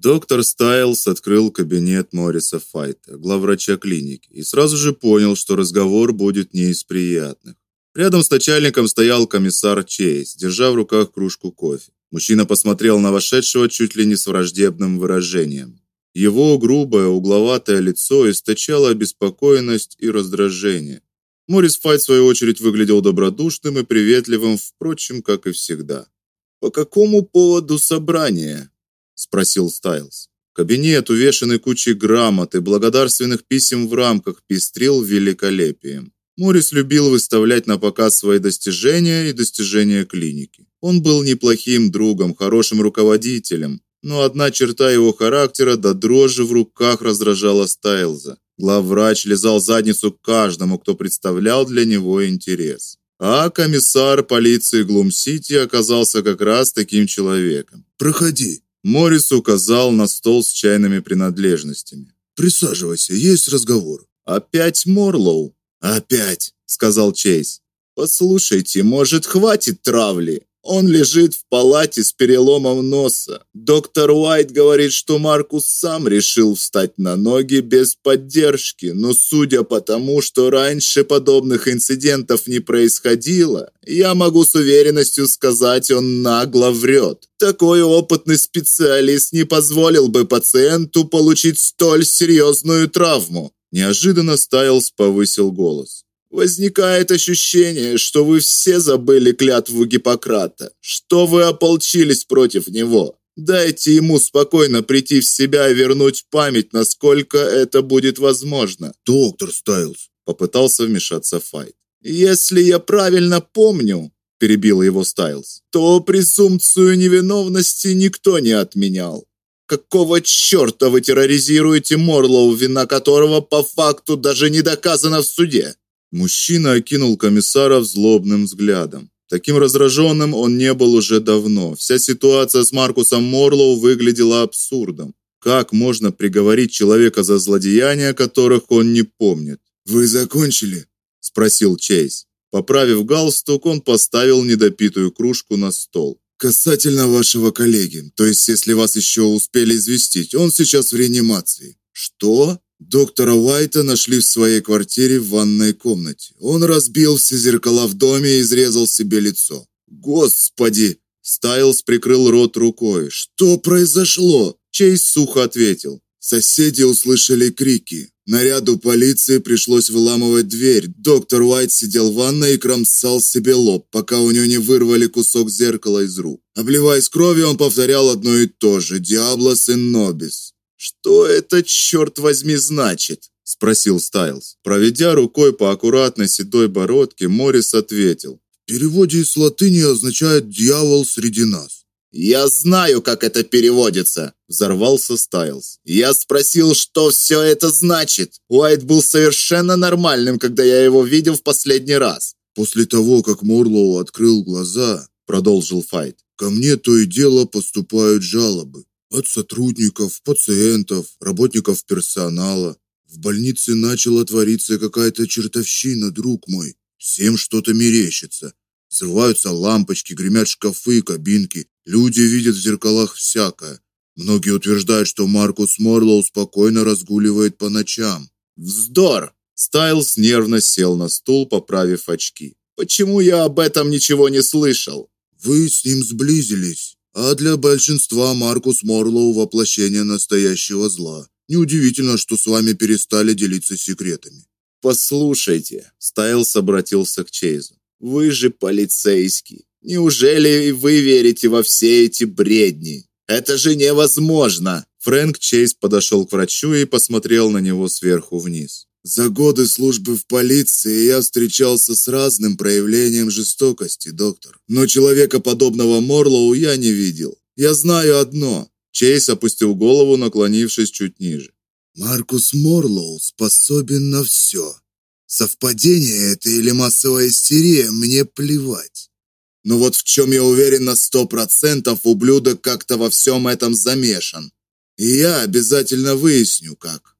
Доктор Стайлс открыл кабинет Морриса Файта, главврача клиники, и сразу же понял, что разговор будет не из приятных. Рядом с начальником стоял комиссар Чейз, держа в руках кружку кофе. Мужчина посмотрел на вошедшего чуть ли не с враждебным выражением. Его грубое, угловатое лицо источало обеспокоенность и раздражение. Моррис Файт в свою очередь выглядел добродушным и приветливым, впрочем, как и всегда. По какому поводу собрание? Спросил Стайлз. Кабинет, увешанный кучей грамот и благодарственных писем в рамках, пестрил великолепием. Морис любил выставлять на показ свои достижения и достижения клиники. Он был неплохим другом, хорошим руководителем, но одна черта его характера до дрожи в руках раздражала Стайлза. Главврач лизал задницу каждому, кто представлял для него интерес. А комиссар полиции Глум-Сити оказался как раз таким человеком. Проходи. Морис указал на стол с чайными принадлежностями. Присаживайся, есть разговор. Опять Морлоу? Опять, сказал Чейз. Послушайте, может, хватит травли? Он лежит в палате с переломом носа. Доктор Уайт говорит, что Маркус сам решил встать на ноги без поддержки, но судя по тому, что раньше подобных инцидентов не происходило, я могу с уверенностью сказать, он нагло врет. Такой опытный специалист не позволил бы пациенту получить столь серьезную травму. Неожиданно Стайлс повысил голос. Возникает ощущение, что вы все забыли клятву Гиппократа, что вы ополчились против него. Дайте ему спокойно прийти в себя и вернуть память, насколько это будет возможно. Доктор Стайлз попытался вмешаться Файт. Если я правильно помню, перебил его Стайлз, то презумпцию невиновности никто не отменял. Какого чёрта вы терроризируете Морлоу, вина которого по факту даже не доказана в суде? Мужчина окинул комиссара злобным взглядом. Таким раздраженным он не был уже давно. Вся ситуация с Маркусом Морлоу выглядела абсурдом. Как можно приговорить человека за злодеяния, которых он не помнит? Вы закончили? спросил Чейз. Поправив галстук, он поставил недопитую кружку на стол. Касательно вашего коллеги, то есть если вас еще успели известить, он сейчас в реанимации. Что? Доктора Уайта нашли в своей квартире в ванной комнате. Он разбил все зеркала в доме и изрезал себе лицо. Господи, Стайлс прикрыл рот рукой. Что произошло? Чейз сухо ответил. Соседи услышали крики. Наряду полиции пришлось выламывать дверь. Доктор Уайт сидел в ванной и кромсал себе лоб, пока у него не вырвали кусок зеркала из рук. Обливаясь кровью, он повторял одно и то же: "Диаблос in nobis". Что это черт возьми значит? спросил Стайлз. Проведя рукой по аккуратной седой бородке, Моррис ответил: "В переводе с латыни означает дьявол среди нас". Я знаю, как это переводится, взорвался Стайлз. Я спросил, что все это значит. Уайт был совершенно нормальным, когда я его видел в последний раз. После того, как Морлоу открыл глаза, продолжил Файт. Ко мне то и дело поступают жалобы. От сотрудников, пациентов, работников персонала. В больнице начала твориться какая-то чертовщина, друг мой. Всем что-то мерещится. Взрываются лампочки, гремят шкафы и кабинки. Люди видят в зеркалах всякое. Многие утверждают, что Маркус Морлоу спокойно разгуливает по ночам. Вздор. Стайлс нервно сел на стул, поправив очки. Почему я об этом ничего не слышал? Вы с ним сблизились. А для большинства Маркус Морлоу воплощение настоящего зла. Неудивительно, что с вами перестали делиться секретами. Послушайте, Стайлс обратился к Чейзу. Вы же полицейский. Неужели вы верите во все эти бредни? Это же невозможно. Фрэнк Чейз подошел к врачу и посмотрел на него сверху вниз. За годы службы в полиции я встречался с разным проявлением жестокости, доктор. Но человека подобного Морлоу я не видел. Я знаю одно. Чейз опустил голову, наклонившись чуть ниже. Маркус Морлоу способен на все. Совпадение это или массовая истерия, мне плевать. Но вот в чем я уверен на сто процентов, ублюдок как-то во всем этом замешан. И я обязательно выясню, как.